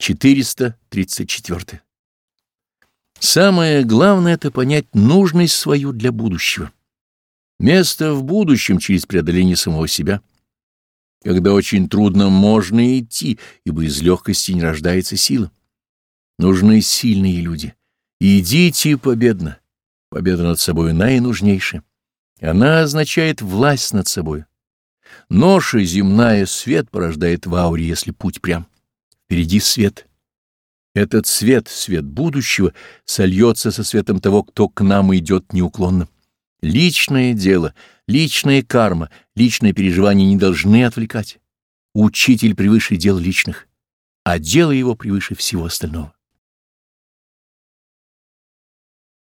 434. Самое главное — это понять нужность свою для будущего. Место в будущем через преодоление самого себя. Когда очень трудно, можно идти, ибо из легкости не рождается сила. Нужны сильные люди. Идите победно. Победа над собой наинужнейшая. Она означает власть над собой. Ноша земная свет порождает в ауре, если путь прям. Впереди свет. Этот свет, свет будущего, сольется со светом того, кто к нам идет неуклонно. Личное дело, личная карма, личные переживания не должны отвлекать. Учитель превыше дел личных, а дело его превыше всего остального.